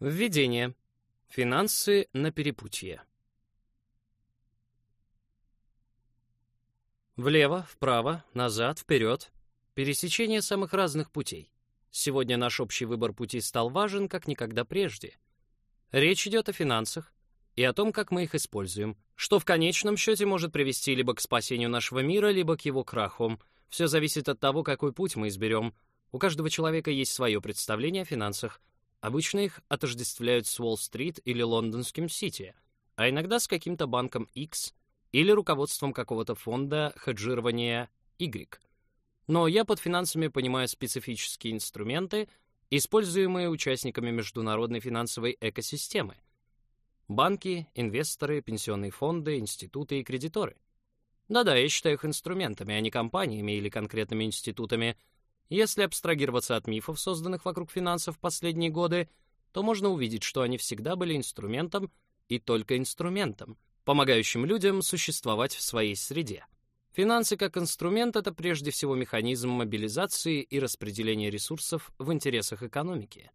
Введение. Финансы на перепутье. Влево, вправо, назад, вперед. Пересечение самых разных путей. Сегодня наш общий выбор пути стал важен, как никогда прежде. Речь идет о финансах и о том, как мы их используем, что в конечном счете может привести либо к спасению нашего мира, либо к его краху. Все зависит от того, какой путь мы изберем. У каждого человека есть свое представление о финансах. Обычно их отождествляют с Уолл-стрит или Лондонским Сити, а иногда с каким-то банком X или руководством какого-то фонда хеджирования Y. Но я под финансами понимаю специфические инструменты, используемые участниками международной финансовой экосистемы. Банки, инвесторы, пенсионные фонды, институты и кредиторы. Да-да, я считаю их инструментами, а не компаниями или конкретными институтами – если абстрагироваться от мифов, созданных вокруг финансов в последние годы, то можно увидеть, что они всегда были инструментом и только инструментом, помогающим людям существовать в своей среде. Финансы как инструмент — это прежде всего механизм мобилизации и распределения ресурсов в интересах экономики.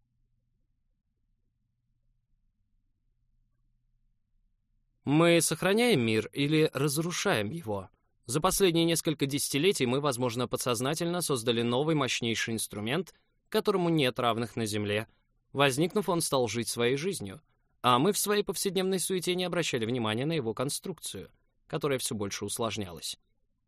Мы сохраняем мир или разрушаем его? За последние несколько десятилетий мы, возможно, подсознательно создали новый мощнейший инструмент, которому нет равных на Земле. Возникнув, он стал жить своей жизнью, а мы в своей повседневной суете не обращали внимания на его конструкцию, которая все больше усложнялась.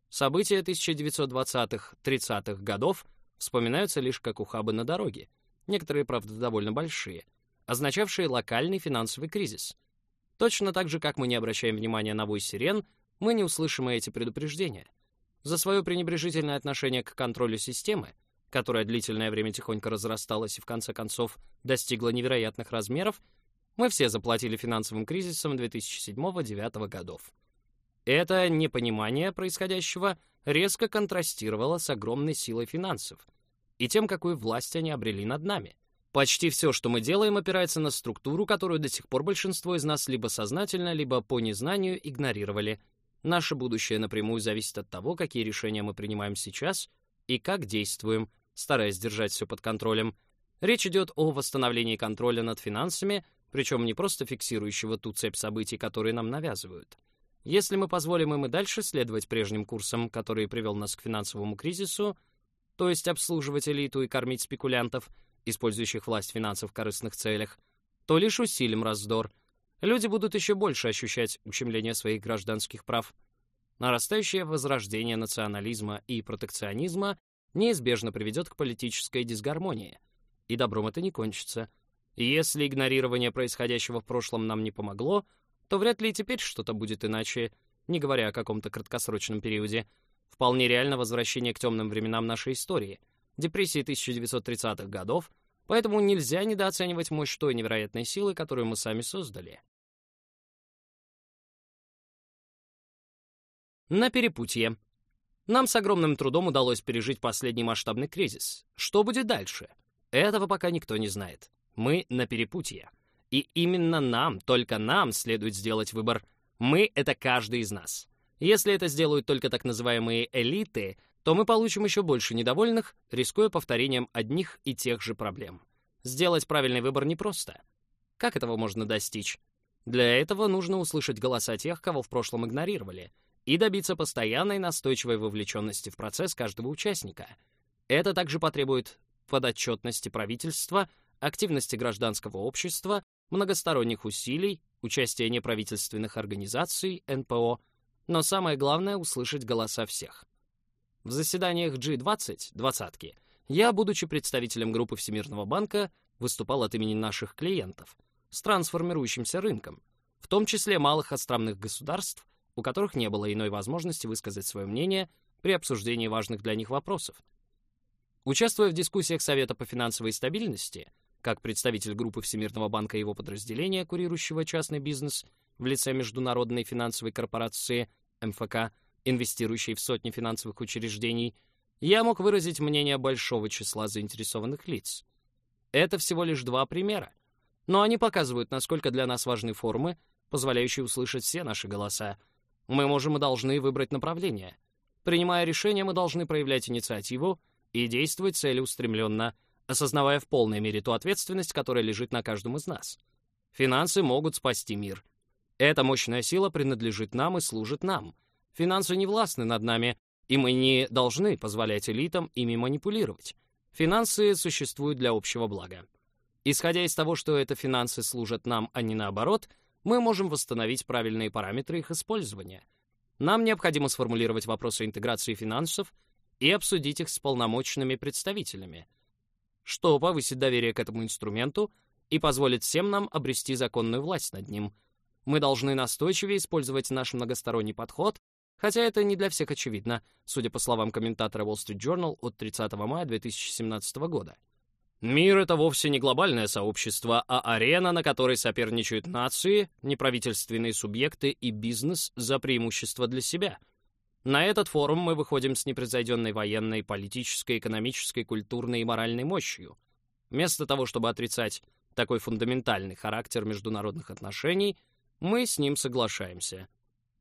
События 1920-30-х годов вспоминаются лишь как ухабы на дороге, некоторые, правда, довольно большие, означавшие локальный финансовый кризис. Точно так же, как мы не обращаем внимания на вой сирен — мы не услышим эти предупреждения. За свое пренебрежительное отношение к контролю системы, которая длительное время тихонько разрасталась и в конце концов достигла невероятных размеров, мы все заплатили финансовым кризисом 2007-2009 годов. Это непонимание происходящего резко контрастировало с огромной силой финансов и тем, какую власть они обрели над нами. Почти все, что мы делаем, опирается на структуру, которую до сих пор большинство из нас либо сознательно, либо по незнанию игнорировали Наше будущее напрямую зависит от того, какие решения мы принимаем сейчас и как действуем, стараясь держать все под контролем. Речь идет о восстановлении контроля над финансами, причем не просто фиксирующего ту цепь событий, которые нам навязывают. Если мы позволим им и дальше следовать прежним курсам, который привел нас к финансовому кризису, то есть обслуживать элиту и кормить спекулянтов, использующих власть финансов в корыстных целях, то лишь усилим раздор — люди будут еще больше ощущать ущемление своих гражданских прав. Нарастающее возрождение национализма и протекционизма неизбежно приведет к политической дисгармонии. И добром это не кончится. Если игнорирование происходящего в прошлом нам не помогло, то вряд ли и теперь что-то будет иначе, не говоря о каком-то краткосрочном периоде. Вполне реально возвращение к темным временам нашей истории, депрессии 1930-х годов, поэтому нельзя недооценивать мощь той невероятной силы, которую мы сами создали. На перепутье. Нам с огромным трудом удалось пережить последний масштабный кризис. Что будет дальше? Этого пока никто не знает. Мы на перепутье. И именно нам, только нам следует сделать выбор. Мы — это каждый из нас. Если это сделают только так называемые элиты, то мы получим еще больше недовольных, рискуя повторением одних и тех же проблем. Сделать правильный выбор непросто. Как этого можно достичь? Для этого нужно услышать голоса тех, кого в прошлом игнорировали — и добиться постоянной настойчивой вовлеченности в процесс каждого участника. Это также потребует подотчетности правительства, активности гражданского общества, многосторонних усилий, участия неправительственных организаций, НПО, но самое главное — услышать голоса всех. В заседаниях G20, двадцатки, я, будучи представителем группы Всемирного банка, выступал от имени наших клиентов, с формирующимся рынком, в том числе малых островных государств, у которых не было иной возможности высказать свое мнение при обсуждении важных для них вопросов. Участвуя в дискуссиях Совета по финансовой стабильности, как представитель группы Всемирного банка и его подразделения, курирующего частный бизнес в лице Международной финансовой корпорации МФК, инвестирующей в сотни финансовых учреждений, я мог выразить мнение большого числа заинтересованных лиц. Это всего лишь два примера, но они показывают, насколько для нас важны формы, позволяющие услышать все наши голоса, мы можем и должны выбрать направление. Принимая решения, мы должны проявлять инициативу и действовать целеустремленно, осознавая в полной мере ту ответственность, которая лежит на каждом из нас. Финансы могут спасти мир. Эта мощная сила принадлежит нам и служит нам. Финансы не властны над нами, и мы не должны позволять элитам ими манипулировать. Финансы существуют для общего блага. Исходя из того, что это финансы служат нам, а не наоборот, мы можем восстановить правильные параметры их использования. Нам необходимо сформулировать вопросы интеграции финансов и обсудить их с полномочными представителями, что повысит доверие к этому инструменту и позволит всем нам обрести законную власть над ним. Мы должны настойчивее использовать наш многосторонний подход, хотя это не для всех очевидно, судя по словам комментатора Wall Street Journal от 30 мая 2017 года. Мир — это вовсе не глобальное сообщество, а арена, на которой соперничают нации, неправительственные субъекты и бизнес за преимущество для себя. На этот форум мы выходим с непревзойденной военной, политической, экономической, культурной и моральной мощью. Вместо того, чтобы отрицать такой фундаментальный характер международных отношений, мы с ним соглашаемся.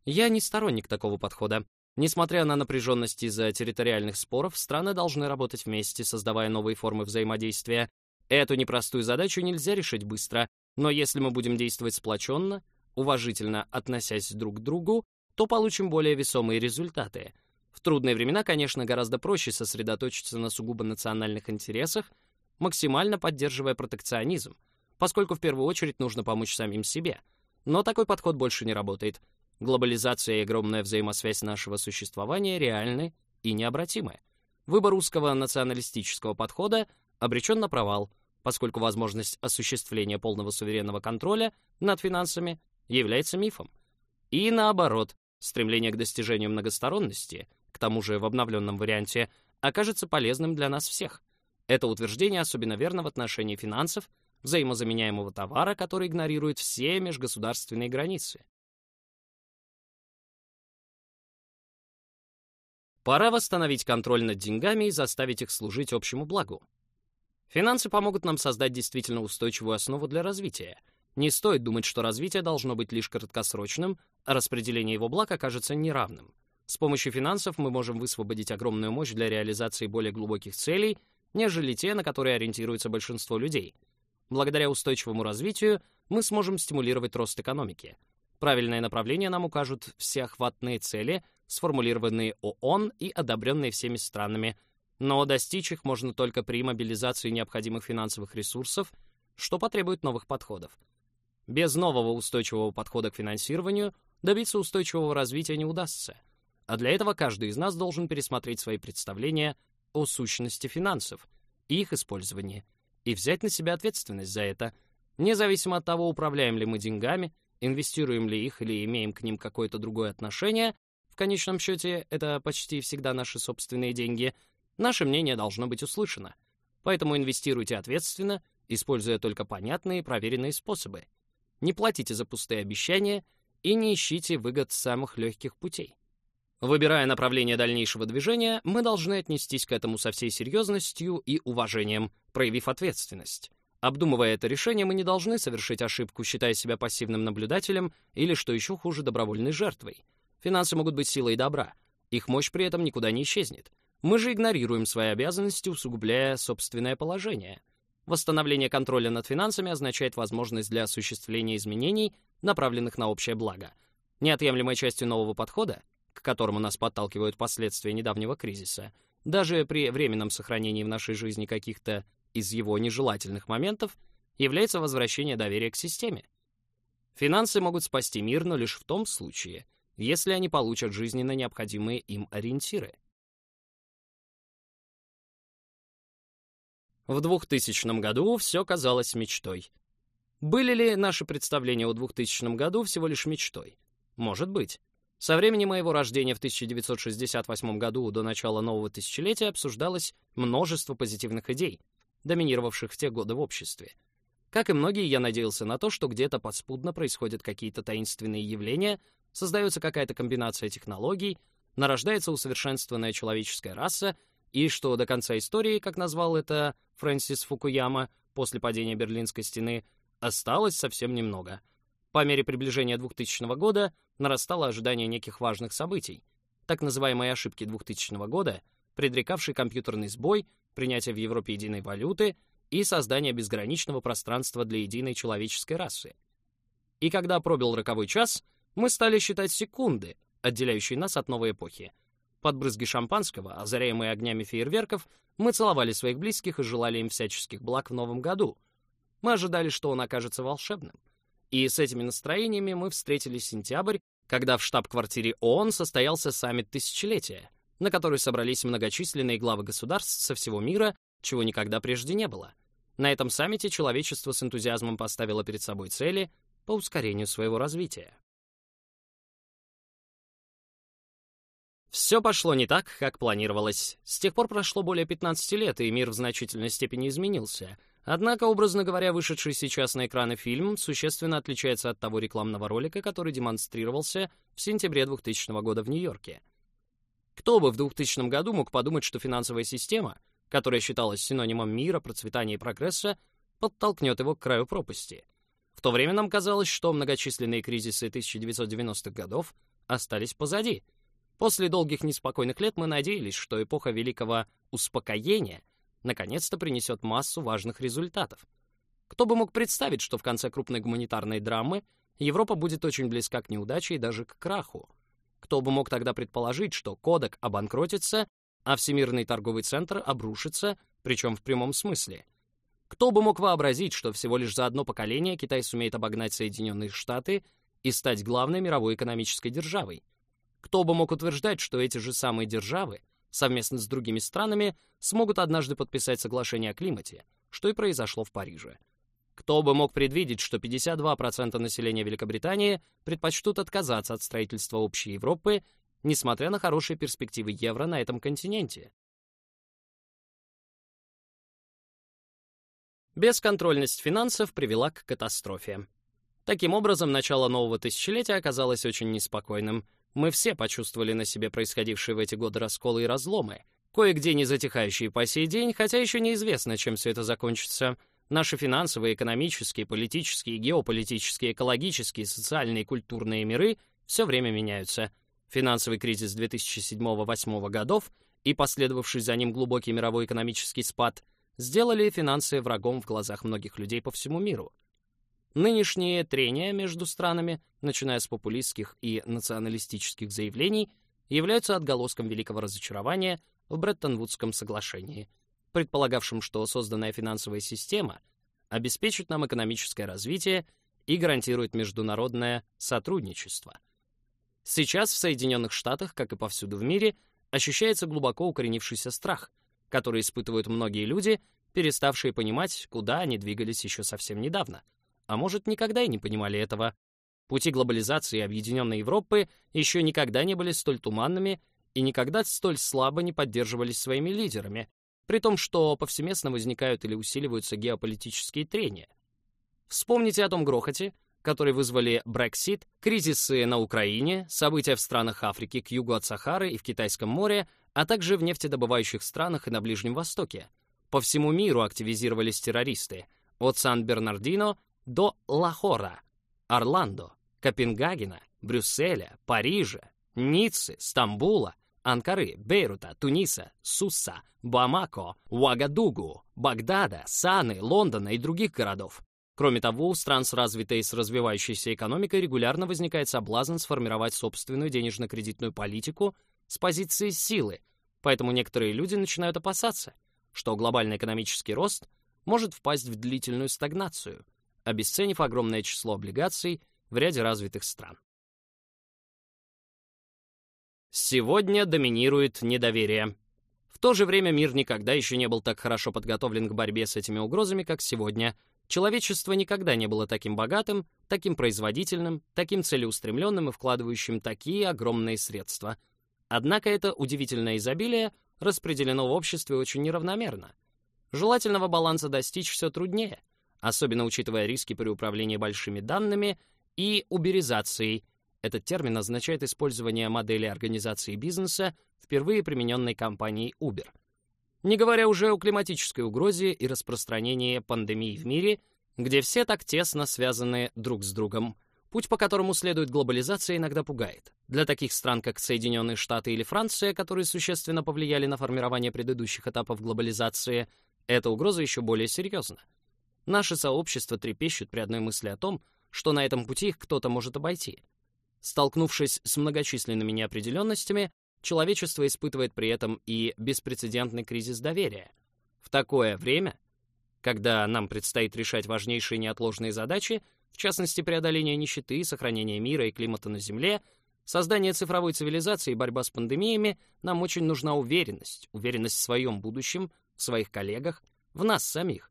Я не сторонник такого подхода. Несмотря на напряженность из-за территориальных споров, страны должны работать вместе, создавая новые формы взаимодействия. Эту непростую задачу нельзя решить быстро, но если мы будем действовать сплоченно, уважительно относясь друг к другу, то получим более весомые результаты. В трудные времена, конечно, гораздо проще сосредоточиться на сугубо национальных интересах, максимально поддерживая протекционизм, поскольку в первую очередь нужно помочь самим себе. Но такой подход больше не работает. Глобализация и огромная взаимосвязь нашего существования реальны и необратимы. Выбор узкого националистического подхода обречен на провал, поскольку возможность осуществления полного суверенного контроля над финансами является мифом. И наоборот, стремление к достижению многосторонности, к тому же в обновленном варианте, окажется полезным для нас всех. Это утверждение особенно верно в отношении финансов, взаимозаменяемого товара, который игнорирует все межгосударственные границы. Пора восстановить контроль над деньгами и заставить их служить общему благу. Финансы помогут нам создать действительно устойчивую основу для развития. Не стоит думать, что развитие должно быть лишь краткосрочным, а распределение его благ окажется неравным. С помощью финансов мы можем высвободить огромную мощь для реализации более глубоких целей, нежели те, на которые ориентируется большинство людей. Благодаря устойчивому развитию мы сможем стимулировать рост экономики. Правильное направление нам укажут всеохватные цели — сформулированные ООН и одобренные всеми странами, но достичь их можно только при мобилизации необходимых финансовых ресурсов, что потребует новых подходов. Без нового устойчивого подхода к финансированию добиться устойчивого развития не удастся, а для этого каждый из нас должен пересмотреть свои представления о сущности финансов и их использовании и взять на себя ответственность за это, независимо от того, управляем ли мы деньгами, инвестируем ли их или имеем к ним какое-то другое отношение, конечном счете, это почти всегда наши собственные деньги, наше мнение должно быть услышано. Поэтому инвестируйте ответственно, используя только понятные и проверенные способы. Не платите за пустые обещания и не ищите выгод самых легких путей. Выбирая направление дальнейшего движения, мы должны отнестись к этому со всей серьезностью и уважением, проявив ответственность. Обдумывая это решение, мы не должны совершить ошибку, считая себя пассивным наблюдателем или, что еще хуже, добровольной жертвой — Финансы могут быть силой добра. Их мощь при этом никуда не исчезнет. Мы же игнорируем свои обязанности, усугубляя собственное положение. Восстановление контроля над финансами означает возможность для осуществления изменений, направленных на общее благо. Неотъемлемой частью нового подхода, к которому нас подталкивают последствия недавнего кризиса, даже при временном сохранении в нашей жизни каких-то из его нежелательных моментов, является возвращение доверия к системе. Финансы могут спасти мир, но лишь в том случае — если они получат жизненно необходимые им ориентиры. В 2000 году все казалось мечтой. Были ли наши представления о 2000 году всего лишь мечтой? Может быть. Со времени моего рождения в 1968 году до начала нового тысячелетия обсуждалось множество позитивных идей, доминировавших в те годы в обществе. Как и многие, я надеялся на то, что где-то подспудно происходят какие-то таинственные явления, создается какая-то комбинация технологий, нарождается усовершенствованная человеческая раса, и что до конца истории, как назвал это Фрэнсис Фукуяма после падения Берлинской стены, осталось совсем немного. По мере приближения 2000 года нарастало ожидание неких важных событий. Так называемые ошибки 2000 года предрекавший компьютерный сбой, принятие в Европе единой валюты и создание безграничного пространства для единой человеческой расы. И когда пробил роковой час, мы стали считать секунды, отделяющие нас от новой эпохи. Под брызги шампанского, озаряемые огнями фейерверков, мы целовали своих близких и желали им всяческих благ в новом году. Мы ожидали, что он окажется волшебным. И с этими настроениями мы встретили сентябрь, когда в штаб-квартире ООН состоялся саммит тысячелетия, на который собрались многочисленные главы государств со всего мира, чего никогда прежде не было. На этом саммите человечество с энтузиазмом поставило перед собой цели по ускорению своего развития. Все пошло не так, как планировалось. С тех пор прошло более 15 лет, и мир в значительной степени изменился. Однако, образно говоря, вышедший сейчас на экраны фильм существенно отличается от того рекламного ролика, который демонстрировался в сентябре 2000 года в Нью-Йорке. Кто бы в 2000 году мог подумать, что финансовая система, которая считалась синонимом мира, процветания и прогресса, подтолкнет его к краю пропасти. В то время нам казалось, что многочисленные кризисы 1990-х годов остались позади — После долгих неспокойных лет мы надеялись, что эпоха великого успокоения наконец-то принесет массу важных результатов. Кто бы мог представить, что в конце крупной гуманитарной драмы Европа будет очень близка к неудаче и даже к краху? Кто бы мог тогда предположить, что Кодек обанкротится, а Всемирный торговый центр обрушится, причем в прямом смысле? Кто бы мог вообразить, что всего лишь за одно поколение Китай сумеет обогнать Соединенные Штаты и стать главной мировой экономической державой? Кто бы мог утверждать, что эти же самые державы совместно с другими странами смогут однажды подписать соглашение о климате, что и произошло в Париже. Кто бы мог предвидеть, что 52% населения Великобритании предпочтут отказаться от строительства общей Европы, несмотря на хорошие перспективы евро на этом континенте? Бесконтрольность финансов привела к катастрофе. Таким образом, начало нового тысячелетия оказалось очень неспокойным — мы все почувствовали на себе происходившие в эти годы расколы и разломы, кое-где не затихающие по сей день, хотя еще неизвестно, чем все это закончится. Наши финансовые, экономические, политические, геополитические, экологические, социальные и культурные миры все время меняются. Финансовый кризис 2007-2008 годов и последовавший за ним глубокий мировой экономический спад сделали финансы врагом в глазах многих людей по всему миру. Нынешние трения между странами, начиная с популистских и националистических заявлений, являются отголоском великого разочарования в Бреттон-Вудском соглашении, предполагавшем, что созданная финансовая система обеспечит нам экономическое развитие и гарантирует международное сотрудничество. Сейчас в Соединенных Штатах, как и повсюду в мире, ощущается глубоко укоренившийся страх, который испытывают многие люди, переставшие понимать, куда они двигались еще совсем недавно — а может, никогда и не понимали этого. Пути глобализации объединенной Европы еще никогда не были столь туманными и никогда столь слабо не поддерживались своими лидерами, при том, что повсеместно возникают или усиливаются геополитические трения. Вспомните о том грохоте, который вызвали Брексит, кризисы на Украине, события в странах Африки к югу от Сахары и в Китайском море, а также в нефтедобывающих странах и на Ближнем Востоке. По всему миру активизировались террористы, от Сан-Бернардино до Лахора, Орландо, Копенгагена, Брюсселя, Парижа, Ниццы, Стамбула, Анкары, Бейрута, Туниса, Сусса, Бамако, Уагадугу, Багдада, Саны, Лондона и других городов. Кроме того, у стран с развитой и с развивающейся экономикой регулярно возникает соблазн сформировать собственную денежно-кредитную политику с позиции силы, поэтому некоторые люди начинают опасаться, что глобальный экономический рост может впасть в длительную стагнацию – обесценив огромное число облигаций в ряде развитых стран. Сегодня доминирует недоверие. В то же время мир никогда еще не был так хорошо подготовлен к борьбе с этими угрозами, как сегодня. Человечество никогда не было таким богатым, таким производительным, таким целеустремленным и вкладывающим такие огромные средства. Однако это удивительное изобилие распределено в обществе очень неравномерно. Желательного баланса достичь все труднее — особенно учитывая риски при управлении большими данными и уберизацией. Этот термин означает использование модели организации бизнеса, впервые примененной компанией Uber. Не говоря уже о климатической угрозе и распространении пандемии в мире, где все так тесно связаны друг с другом. Путь, по которому следует глобализация, иногда пугает. Для таких стран, как Соединенные Штаты или Франция, которые существенно повлияли на формирование предыдущих этапов глобализации, эта угроза еще более серьезна. Наше сообщество трепещет при одной мысли о том, что на этом пути их кто-то может обойти. Столкнувшись с многочисленными неопределенностями, человечество испытывает при этом и беспрецедентный кризис доверия. В такое время, когда нам предстоит решать важнейшие неотложные задачи, в частности, преодоление нищеты, сохранение мира и климата на Земле, создание цифровой цивилизации и борьба с пандемиями, нам очень нужна уверенность, уверенность в своем будущем, в своих коллегах, в нас самих.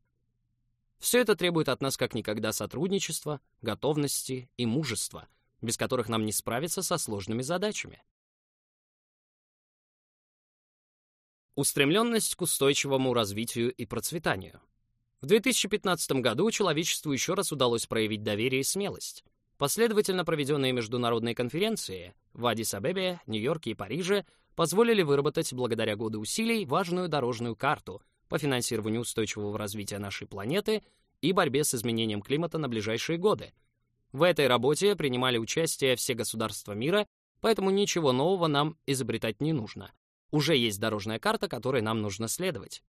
Все это требует от нас как никогда сотрудничества, готовности и мужества, без которых нам не справиться со сложными задачами. Устремленность к устойчивому развитию и процветанию. В 2015 году человечеству еще раз удалось проявить доверие и смелость. Последовательно проведенные международные конференции в Адис-Абебе, Нью-Йорке и Париже позволили выработать, благодаря году усилий, важную дорожную карту по финансированию устойчивого развития нашей планеты и борьбе с изменением климата на ближайшие годы. В этой работе принимали участие все государства мира, поэтому ничего нового нам изобретать не нужно. Уже есть дорожная карта, которой нам нужно следовать.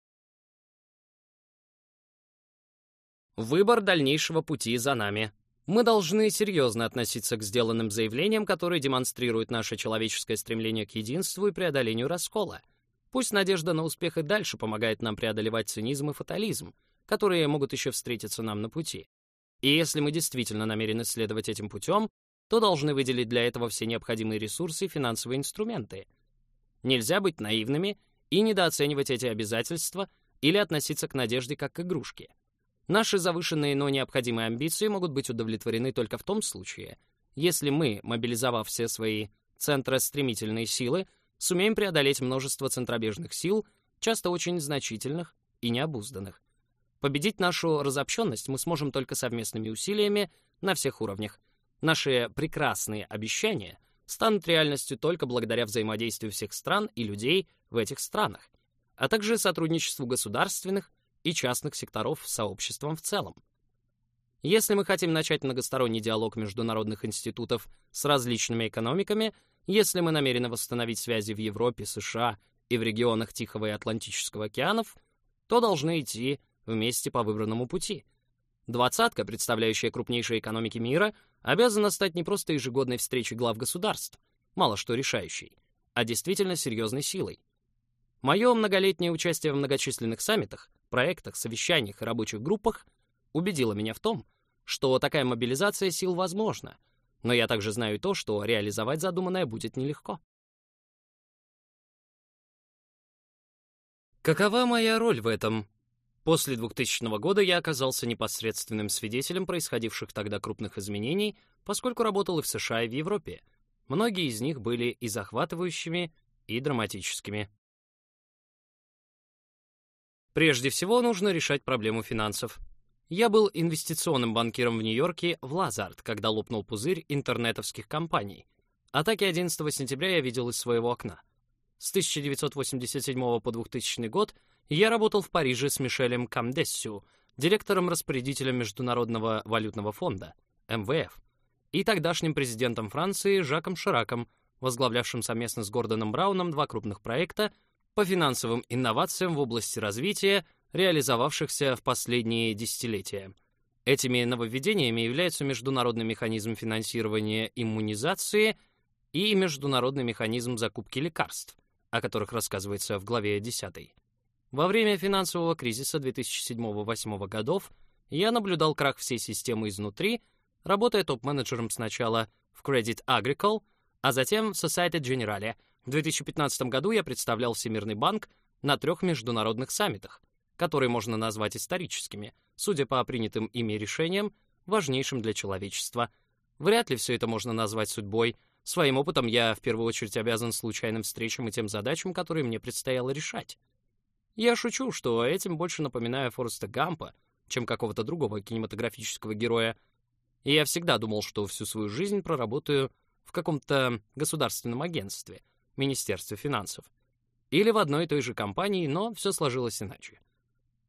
Выбор дальнейшего пути за нами. Мы должны серьезно относиться к сделанным заявлениям, которые демонстрируют наше человеческое стремление к единству и преодолению раскола. Пусть надежда на успех и дальше помогает нам преодолевать цинизм и фатализм, которые могут еще встретиться нам на пути. И если мы действительно намерены следовать этим путем, то должны выделить для этого все необходимые ресурсы и финансовые инструменты. Нельзя быть наивными и недооценивать эти обязательства или относиться к надежде как к игрушке. Наши завышенные, но необходимые амбиции могут быть удовлетворены только в том случае, если мы, мобилизовав все свои центростремительные силы, сумеем преодолеть множество центробежных сил, часто очень значительных и необузданных. Победить нашу разобщенность мы сможем только совместными усилиями на всех уровнях. Наши прекрасные обещания станут реальностью только благодаря взаимодействию всех стран и людей в этих странах, а также сотрудничеству государственных, и частных секторов с сообществом в целом. Если мы хотим начать многосторонний диалог международных институтов с различными экономиками, если мы намерены восстановить связи в Европе, США и в регионах Тихого и Атлантического океанов, то должны идти вместе по выбранному пути. Двадцатка, представляющая крупнейшие экономики мира, обязана стать не просто ежегодной встречей глав государств, мало что решающей, а действительно серьезной силой. Мое многолетнее участие в многочисленных саммитах проектах, совещаниях и рабочих группах убедила меня в том, что такая мобилизация сил возможна, но я также знаю и то, что реализовать задуманное будет нелегко. Какова моя роль в этом? После 2000 года я оказался непосредственным свидетелем происходивших тогда крупных изменений, поскольку работал и в США, и в Европе. Многие из них были и захватывающими, и драматическими. Прежде всего, нужно решать проблему финансов. Я был инвестиционным банкиром в Нью-Йорке в Лазард, когда лопнул пузырь интернетовских компаний. Атаки 11 сентября я видел из своего окна. С 1987 по 2000 год я работал в Париже с Мишелем Камдессю, директором-распорядителем Международного валютного фонда, МВФ, и тогдашним президентом Франции Жаком Шираком, возглавлявшим совместно с Гордоном Брауном два крупных проекта по финансовым инновациям в области развития, реализовавшихся в последние десятилетия. Этими нововведениями являются международный механизм финансирования иммунизации и международный механизм закупки лекарств, о которых рассказывается в главе 10. Во время финансового кризиса 2007-2008 годов я наблюдал крах всей системы изнутри, работая топ-менеджером сначала в Credit Agricole, а затем в Societe Generale – в 2015 году я представлял Всемирный банк на трех международных саммитах, которые можно назвать историческими, судя по принятым ими решениям, важнейшим для человечества. Вряд ли все это можно назвать судьбой. Своим опытом я в первую очередь обязан случайным встречам и тем задачам, которые мне предстояло решать. Я шучу, что этим больше напоминаю Фореста Гампа, чем какого-то другого кинематографического героя. И я всегда думал, что всю свою жизнь проработаю в каком-то государственном агентстве — Министерстве финансов. Или в одной и той же компании, но все сложилось иначе.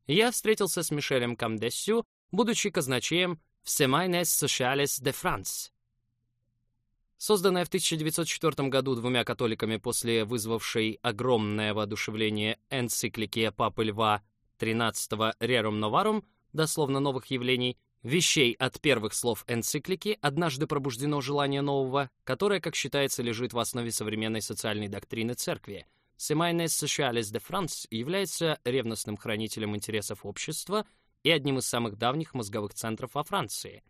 Я встретился с Мишелем Камдессю, будучи казначеем в Semaines Sociales de France, Созданная в 1904 году двумя католиками после вызвавшей огромное воодушевление энциклики Папы Льва XIII Rerum Novarum, дословно новых явлений, вещей от первых слов энциклики однажды пробуждено желание нового, которое, как считается, лежит в основе современной социальной доктрины церкви. Semaines Sociales de France является ревностным хранителем интересов общества и одним из самых давних мозговых центров во Франции.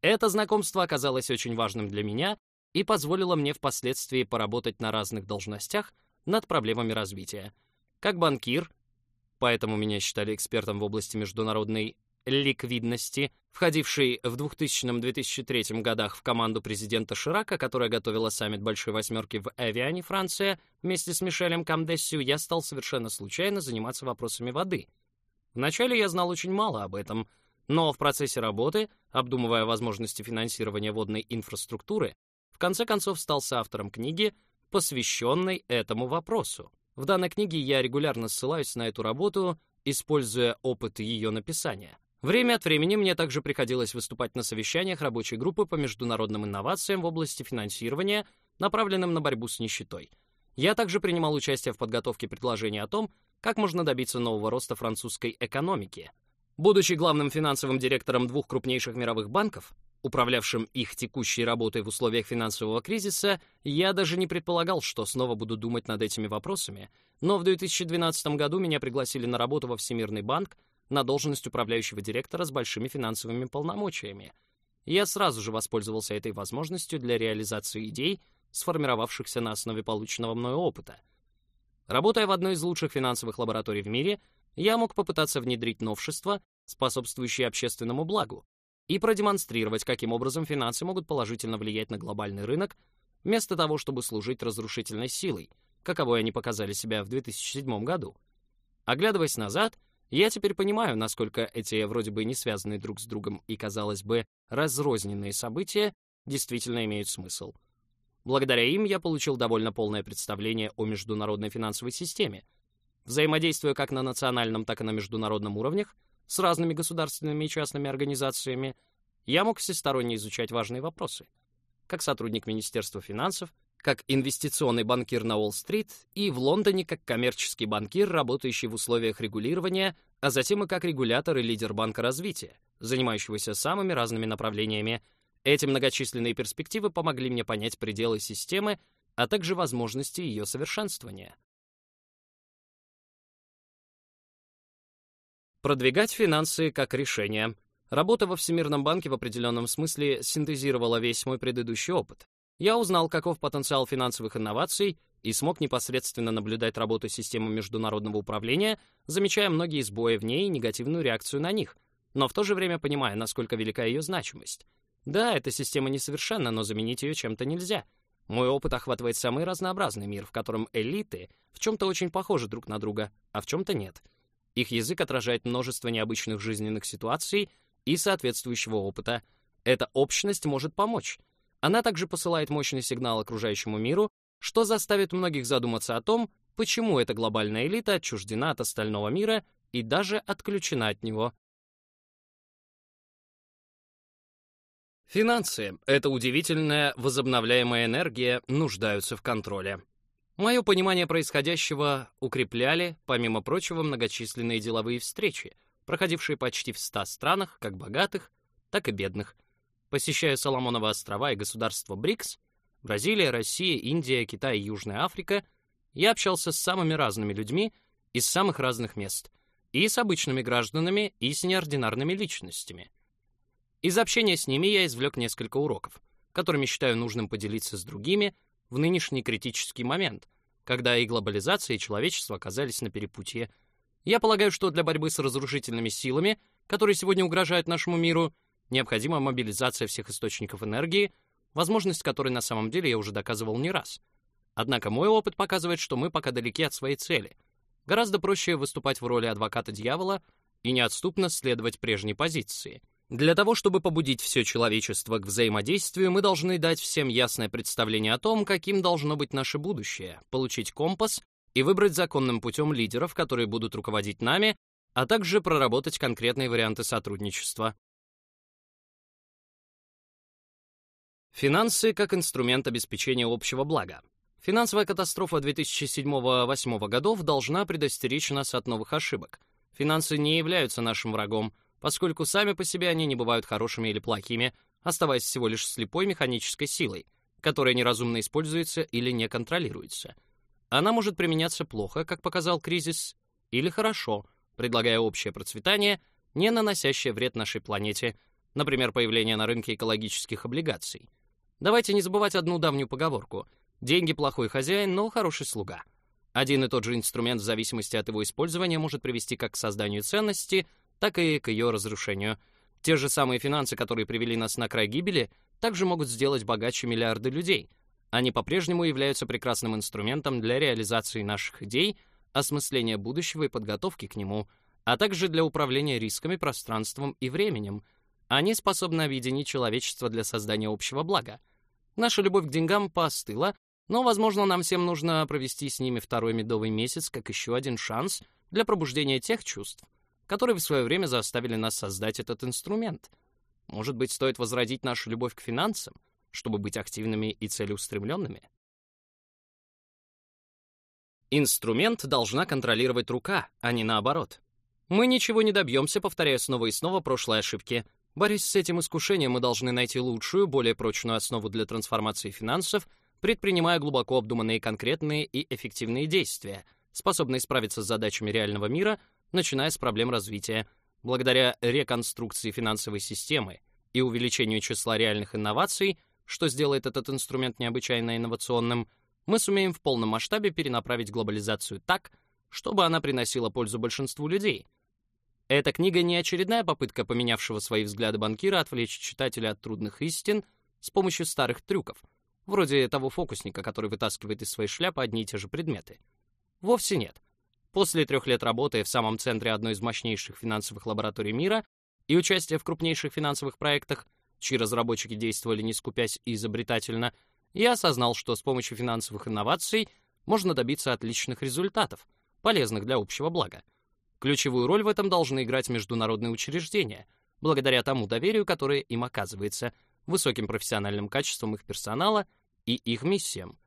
Это знакомство оказалось очень важным для меня и позволило мне впоследствии поработать на разных должностях над проблемами развития. Как банкир, поэтому меня считали экспертом в области международной ликвидности, входивший в 2000-2003 годах в команду президента Ширака, которая готовила саммит Большой Восьмерки в Эвиане, Франция, вместе с Мишелем Камдессио, я стал совершенно случайно заниматься вопросами воды. Вначале я знал очень мало об этом, но в процессе работы, обдумывая возможности финансирования водной инфраструктуры, в конце концов стал соавтором книги, посвященной этому вопросу. В данной книге я регулярно ссылаюсь на эту работу, используя опыт ее написания. Время от времени мне также приходилось выступать на совещаниях рабочей группы по международным инновациям в области финансирования, направленным на борьбу с нищетой. Я также принимал участие в подготовке предложений о том, как можно добиться нового роста французской экономики. Будучи главным финансовым директором двух крупнейших мировых банков, управлявшим их текущей работой в условиях финансового кризиса, я даже не предполагал, что снова буду думать над этими вопросами, но в 2012 году меня пригласили на работу во Всемирный банк, на должность управляющего директора с большими финансовыми полномочиями. Я сразу же воспользовался этой возможностью для реализации идей, сформировавшихся на основе полученного мною опыта. Работая в одной из лучших финансовых лабораторий в мире, я мог попытаться внедрить новшества, способствующие общественному благу, и продемонстрировать, каким образом финансы могут положительно влиять на глобальный рынок, вместо того, чтобы служить разрушительной силой, каковой они показали себя в 2007 году. Оглядываясь назад, я теперь понимаю, насколько эти вроде бы не связанные друг с другом и, казалось бы, разрозненные события действительно имеют смысл. Благодаря им я получил довольно полное представление о международной финансовой системе, взаимодействуя как на национальном, так и на международном уровнях с разными государственными и частными организациями, я мог всесторонне изучать важные вопросы. Как сотрудник Министерства финансов, как инвестиционный банкир на Уолл-стрит и в Лондоне как коммерческий банкир, работающий в условиях регулирования, а затем и как регулятор и лидер Банка развития, занимающегося самыми разными направлениями. Эти многочисленные перспективы помогли мне понять пределы системы, а также возможности ее совершенствования. Продвигать финансы как решение. Работа во Всемирном банке в определенном смысле синтезировала весь мой предыдущий опыт. Я узнал, каков потенциал финансовых инноваций и смог непосредственно наблюдать работу системы международного управления, замечая многие сбои в ней и негативную реакцию на них, но в то же время понимая, насколько велика ее значимость. Да, эта система несовершенна, но заменить ее чем-то нельзя. Мой опыт охватывает самый разнообразный мир, в котором элиты в чем-то очень похожи друг на друга, а в чем-то нет. Их язык отражает множество необычных жизненных ситуаций и соответствующего опыта. Эта общность может помочь — она также посылает мощный сигнал окружающему миру, что заставит многих задуматься о том, почему эта глобальная элита отчуждена от остального мира и даже отключена от него. Финансы — это удивительная возобновляемая энергия, нуждаются в контроле. Мое понимание происходящего укрепляли, помимо прочего, многочисленные деловые встречи, проходившие почти в ста странах, как богатых, так и бедных, Посещая Соломоновы острова и государство БРИКС, Бразилия, Россия, Индия, Китай Южная Африка, я общался с самыми разными людьми из самых разных мест, и с обычными гражданами, и с неординарными личностями. Из общения с ними я извлек несколько уроков, которыми считаю нужным поделиться с другими в нынешний критический момент, когда и глобализация, и человечество оказались на перепутье. Я полагаю, что для борьбы с разрушительными силами, которые сегодня угрожают нашему миру, необходима мобилизация всех источников энергии, возможность которой на самом деле я уже доказывал не раз. Однако мой опыт показывает, что мы пока далеки от своей цели. Гораздо проще выступать в роли адвоката дьявола и неотступно следовать прежней позиции. Для того, чтобы побудить все человечество к взаимодействию, мы должны дать всем ясное представление о том, каким должно быть наше будущее, получить компас и выбрать законным путем лидеров, которые будут руководить нами, а также проработать конкретные варианты сотрудничества. Финансы как инструмент обеспечения общего блага. Финансовая катастрофа 2007-2008 годов должна предостеречь нас от новых ошибок. Финансы не являются нашим врагом, поскольку сами по себе они не бывают хорошими или плохими, оставаясь всего лишь слепой механической силой, которая неразумно используется или не контролируется. Она может применяться плохо, как показал кризис, или хорошо, предлагая общее процветание, не наносящее вред нашей планете, например, появление на рынке экологических облигаций – Давайте не забывать одну давнюю поговорку. Деньги плохой хозяин, но хороший слуга. Один и тот же инструмент в зависимости от его использования может привести как к созданию ценности, так и к ее разрушению. Те же самые финансы, которые привели нас на край гибели, также могут сделать богаче миллиарды людей. Они по-прежнему являются прекрасным инструментом для реализации наших идей, осмысления будущего и подготовки к нему, а также для управления рисками, пространством и временем. Они способны объединить человечество для создания общего блага. Наша любовь к деньгам поостыла, но, возможно, нам всем нужно провести с ними второй медовый месяц как еще один шанс для пробуждения тех чувств, которые в свое время заставили нас создать этот инструмент. Может быть, стоит возродить нашу любовь к финансам, чтобы быть активными и целеустремленными? Инструмент должна контролировать рука, а не наоборот. Мы ничего не добьемся, повторяя снова и снова прошлые ошибки, Борясь с этим искушением, мы должны найти лучшую, более прочную основу для трансформации финансов, предпринимая глубоко обдуманные конкретные и эффективные действия, способные справиться с задачами реального мира, начиная с проблем развития. Благодаря реконструкции финансовой системы и увеличению числа реальных инноваций, что сделает этот инструмент необычайно инновационным, мы сумеем в полном масштабе перенаправить глобализацию так, чтобы она приносила пользу большинству людей — эта книга не очередная попытка поменявшего свои взгляды банкира отвлечь читателя от трудных истин с помощью старых трюков, вроде того фокусника, который вытаскивает из своей шляпы одни и те же предметы. Вовсе нет. После трех лет работы в самом центре одной из мощнейших финансовых лабораторий мира и участия в крупнейших финансовых проектах, чьи разработчики действовали не скупясь и изобретательно, я осознал, что с помощью финансовых инноваций можно добиться отличных результатов, полезных для общего блага. Ключевую роль в этом должны играть международные учреждения, благодаря тому доверию, которое им оказывается, высоким профессиональным качеством их персонала и их миссиям.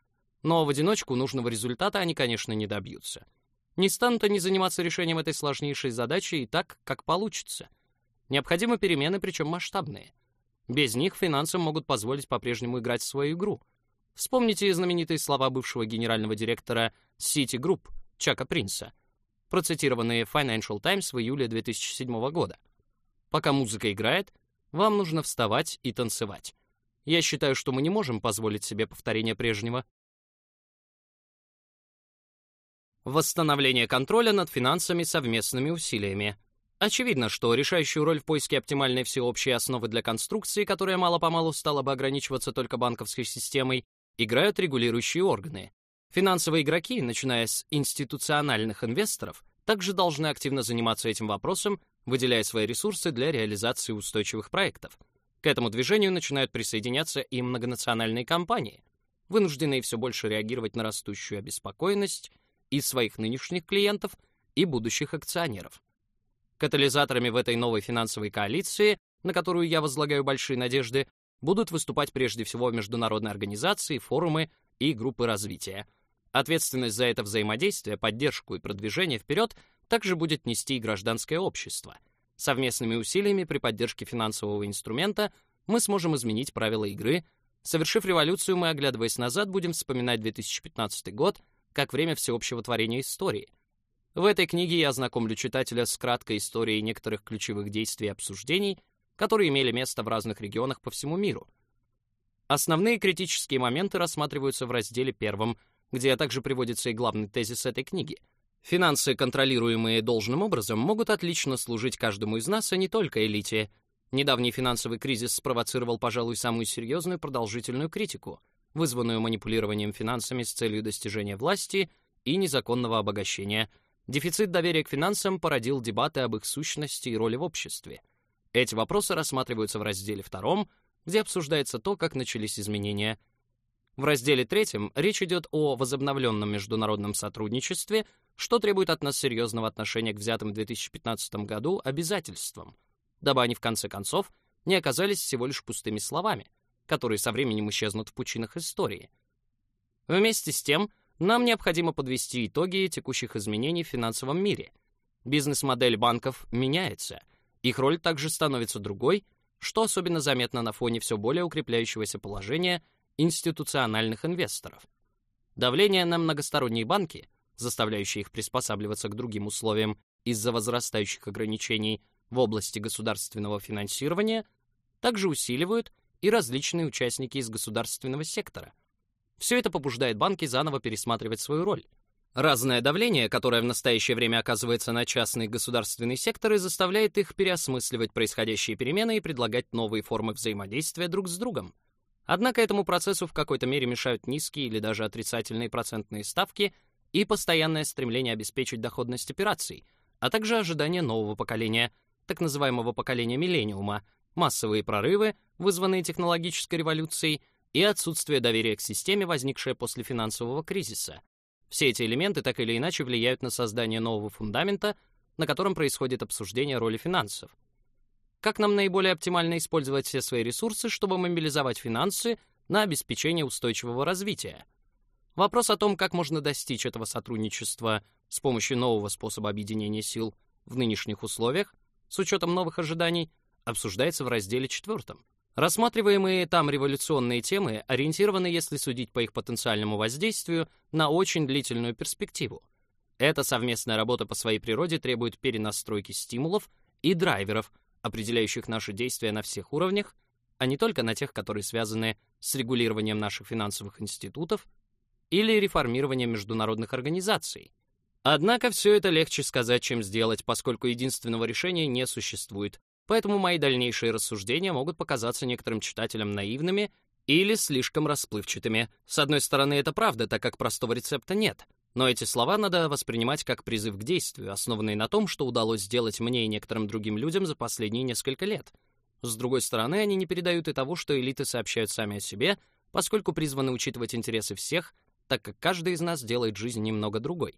Но в одиночку нужного результата они, конечно, не добьются. Не станут они заниматься решением этой сложнейшей задачи и так, как получится. Необходимы перемены, причем масштабные. Без них финансы могут позволить по-прежнему играть в свою игру. Вспомните знаменитые слова бывшего генерального директора City Group Чака Принца — процитированные Financial Times в июле 2007 года. Пока музыка играет, вам нужно вставать и танцевать. Я считаю, что мы не можем позволить себе повторение прежнего. Восстановление контроля над финансами совместными усилиями. Очевидно, что решающую роль в поиске оптимальной всеобщей основы для конструкции, которая мало-помалу стала бы ограничиваться только банковской системой, играют регулирующие органы, Финансовые игроки, начиная с институциональных инвесторов, также должны активно заниматься этим вопросом, выделяя свои ресурсы для реализации устойчивых проектов. К этому движению начинают присоединяться и многонациональные компании, вынужденные все больше реагировать на растущую обеспокоенность и своих нынешних клиентов, и будущих акционеров. Катализаторами в этой новой финансовой коалиции, на которую я возлагаю большие надежды, будут выступать прежде всего международные организации, форумы и группы развития, Ответственность за это взаимодействие, поддержку и продвижение вперед также будет нести и гражданское общество. Совместными усилиями при поддержке финансового инструмента мы сможем изменить правила игры. Совершив революцию, мы, оглядываясь назад, будем вспоминать 2015 год как время всеобщего творения истории. В этой книге я ознакомлю читателя с краткой историей некоторых ключевых действий и обсуждений, которые имели место в разных регионах по всему миру. Основные критические моменты рассматриваются в разделе первом – где также приводится и главный тезис этой книги. Финансы, контролируемые должным образом, могут отлично служить каждому из нас, а не только элите. Недавний финансовый кризис спровоцировал, пожалуй, самую серьезную продолжительную критику, вызванную манипулированием финансами с целью достижения власти и незаконного обогащения. Дефицит доверия к финансам породил дебаты об их сущности и роли в обществе. Эти вопросы рассматриваются в разделе втором, где обсуждается то, как начались изменения – в разделе третьем речь идет о возобновленном международном сотрудничестве, что требует от нас серьезного отношения к взятым в 2015 году обязательствам, дабы они в конце концов не оказались всего лишь пустыми словами. которые со временем исчезнут в пучинах истории. Вместе с тем, нам необходимо подвести итоги текущих изменений в финансовом мире. Бизнес-модель банков меняется, их роль также становится другой, что особенно заметно на фоне все более укрепляющегося положения институциональных инвесторов. Давление на многосторонние банки, заставляющее их приспосабливаться к другим условиям из-за возрастающих ограничений в области государственного финансирования, также усиливают и различные участники из государственного сектора. Все это побуждает банки заново пересматривать свою роль. Разное давление, которое в настоящее время оказывается на частный государственный сектор, и заставляет их переосмысливать происходящие перемены и предлагать новые формы взаимодействия друг с другом. Однако этому процессу в какой-то мере мешают низкие или даже отрицательные процентные ставки и постоянное стремление обеспечить доходность операций, а также ожидание нового поколения, так называемого поколения миллениума, массовые прорывы, вызванные технологической революцией, и отсутствие доверия к системе, возникшее после финансового кризиса. Все эти элементы так или иначе влияют на создание нового фундамента, на котором происходит обсуждение роли финансов. Как нам наиболее оптимально использовать все свои ресурсы, чтобы мобилизовать финансы на обеспечение устойчивого развития? Вопрос о том, как можно достичь этого сотрудничества с помощью нового способа объединения сил в нынешних условиях, с учетом новых ожиданий, обсуждается в разделе 4. Рассматриваемые там революционные темы ориентированы, если судить по их потенциальному воздействию, на очень длительную перспективу. Эта совместная работа по своей природе требует перенастройки стимулов и драйверов, определяющих наши действия на всех уровнях, а не только на тех, которые связаны с регулированием наших финансовых институтов или реформированием международных организаций. Однако все это легче сказать, чем сделать, поскольку единственного решения не существует, Поэтому мои дальнейшие рассуждения могут показаться некоторым читателям наивными или слишком расплывчатыми. С одной стороны, это правда, так как простого рецепта нет. Но эти слова надо воспринимать как призыв к действию, основанный на том, что удалось сделать мне и некоторым другим людям за последние несколько лет. С другой стороны, они не передают и того, что элиты сообщают сами о себе, поскольку призваны учитывать интересы всех, так как каждый из нас делает жизнь немного другой.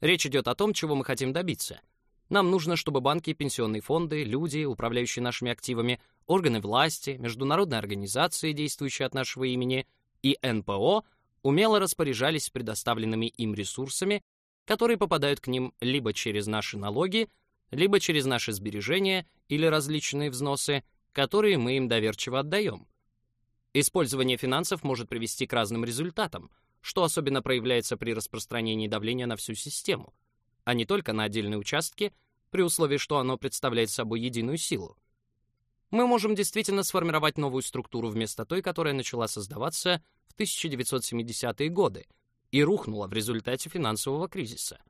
Речь идет о том, чего мы хотим добиться — нам нужно, чтобы банки, пенсионные фонды, люди, управляющие нашими активами, органы власти, международные организации, действующие от нашего имени, и НПО умело распоряжались предоставленными им ресурсами, которые попадают к ним либо через наши налоги, либо через наши сбережения или различные взносы, которые мы им доверчиво отдаем. Использование финансов может привести к разным результатам, что особенно проявляется при распространении давления на всю систему — а не только на отдельные участки, при условии, что оно представляет собой единую силу. Мы можем действительно сформировать новую структуру вместо той, которая начала создаваться в 1970-е годы и рухнула в результате финансового кризиса.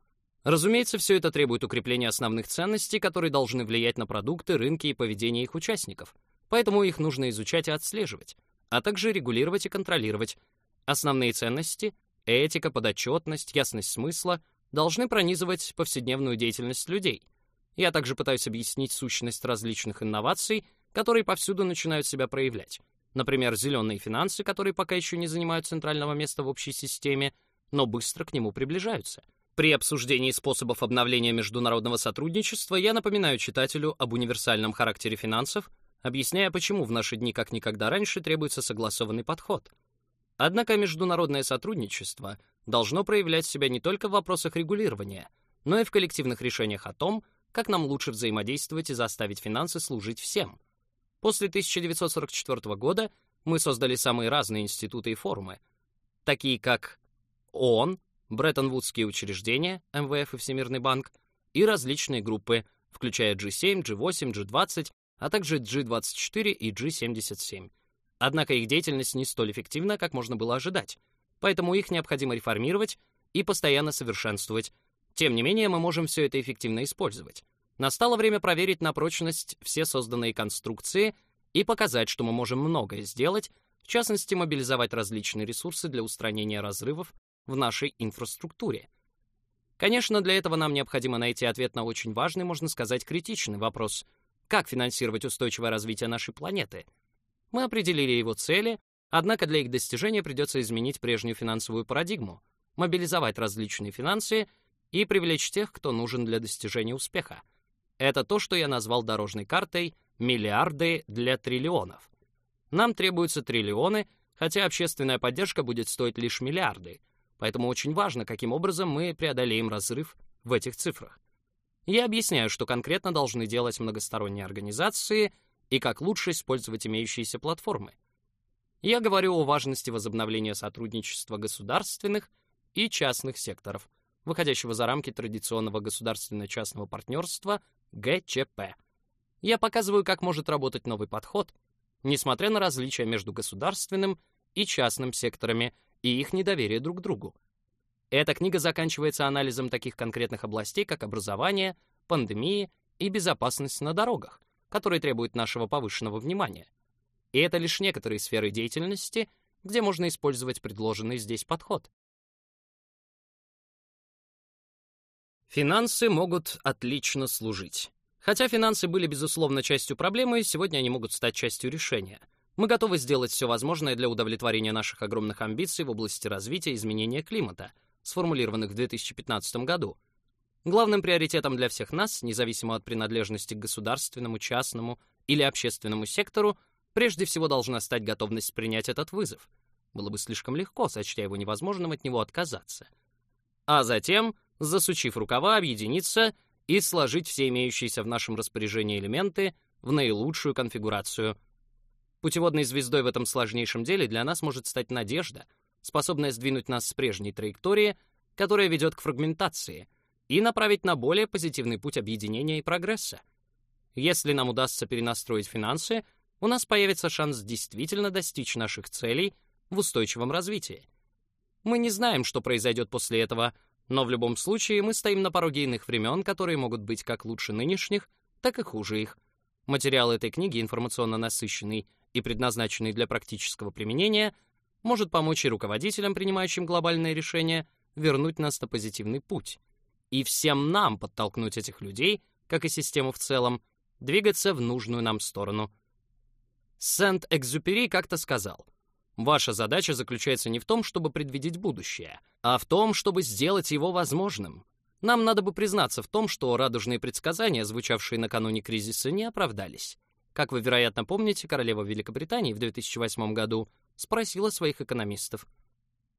Разумеется, все это требует укрепления основных ценностей, которые должны влиять на продукты, рынки и поведение их участников, поэтому их нужно изучать и отслеживать, а также регулировать и контролировать. Основные ценности — этика, подотчетность, ясность смысла — должны пронизывать повседневную деятельность людей. Я также пытаюсь объяснить сущность различных инноваций, которые повсюду начинают себя проявлять. Например, зеленые финансы, которые пока еще не занимают центрального места в общей системе, но быстро к нему приближаются. При обсуждении способов обновления международного сотрудничества я напоминаю читателю об универсальном характере финансов, объясняя, почему в наши дни как никогда раньше требуется согласованный подход. Однако международное сотрудничество должно проявлять себя не только в вопросах регулирования, но и в коллективных решениях о том, как нам лучше взаимодействовать и заставить финансы служить всем. После 1944 года мы создали самые разные институты и форумы, такие как ООН, Бреттон-Вудские учреждения, МВФ и Всемирный банк, и различные группы, включая G7, G8, G20, а также G24 и G77. Однако их деятельность не столь эффективна, как можно было ожидать — поэтому их необходимо реформировать и постоянно совершенствовать. Тем не менее, мы можем все это эффективно использовать. Настало время проверить на прочность все созданные конструкции и показать, что мы можем многое сделать, в частности, мобилизовать различные ресурсы для устранения разрывов в нашей инфраструктуре. Конечно, для этого нам необходимо найти ответ на очень важный, можно сказать, критичный вопрос — как финансировать устойчивое развитие нашей планеты? Мы определили его цели, Однако для их достижения придется изменить прежнюю финансовую парадигму, мобилизовать различные финансы и привлечь тех, кто нужен для достижения успеха. Это то, что я назвал дорожной картой «Миллиарды для триллионов». Нам требуются триллионы, хотя общественная поддержка будет стоить лишь миллиарды. Поэтому очень важно, каким образом мы преодолеем разрыв в этих цифрах. Я объясняю, что конкретно должны делать многосторонние организации и как лучше использовать имеющиеся платформы. Я говорю о важности возобновления сотрудничества государственных и частных секторов, выходящего за рамки традиционного государственно-частного партнерства ГЧП. Я показываю, как может работать новый подход, несмотря на различия между государственным и частным секторами и их недоверие друг к другу. Эта книга заканчивается анализом таких конкретных областей, как образование, пандемия и безопасность на дорогах, которые требуют нашего повышенного внимания. И это лишь некоторые сферы деятельности, где можно использовать предложенный здесь подход. Финансы могут отлично служить. Хотя финансы были, безусловно, частью проблемы, сегодня они могут стать частью решения. Мы готовы сделать все возможное для удовлетворения наших огромных амбиций в области развития изменения климата, сформулированных в 2015 году. Главным приоритетом для всех нас, независимо от принадлежности к государственному, частному или общественному сектору, прежде всего должна стать готовность принять этот вызов. Было бы слишком легко, сочтя его невозможным от него отказаться. А затем, засучив рукава, объединиться и сложить все имеющиеся в нашем распоряжении элементы в наилучшую конфигурацию. Путеводной звездой в этом сложнейшем деле для нас может стать надежда, способная сдвинуть нас с прежней траектории, которая ведет к фрагментации, и направить на более позитивный путь объединения и прогресса. Если нам удастся перенастроить финансы, у нас появится шанс действительно достичь наших целей в устойчивом развитии. Мы не знаем, что произойдет после этого, но в любом случае мы стоим на пороге иных времен, которые могут быть как лучше нынешних, так и хуже их. Материал этой книги информационно насыщенный и предназначенный для практического применения, может помочь и руководителям, принимающим глобальные решения, вернуть нас на позитивный путь. И всем нам подтолкнуть этих людей, как и систему в целом, двигаться в нужную нам сторону. Сент-Экзюпери как-то сказал — Ваша задача заключается не в том, чтобы предвидеть будущее, а в том, чтобы сделать его возможным. Нам надо бы признаться в том, что радужные предсказания, звучавшие накануне кризиса, не оправдались. Как вы, вероятно, помните, королева Великобритании в 2008 году спросила своих экономистов,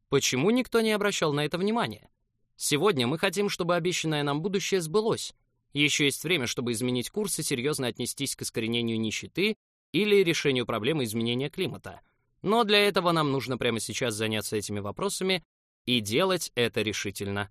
почему никто не обращал на это внимания? Сегодня мы хотим, чтобы обещанное нам будущее сбылось. Еще есть время, чтобы изменить курс и серьезно отнестись к искоренению нищеты или решению проблемы изменения климата — но для этого нам нужно прямо сейчас заняться этими вопросами и делать это решительно.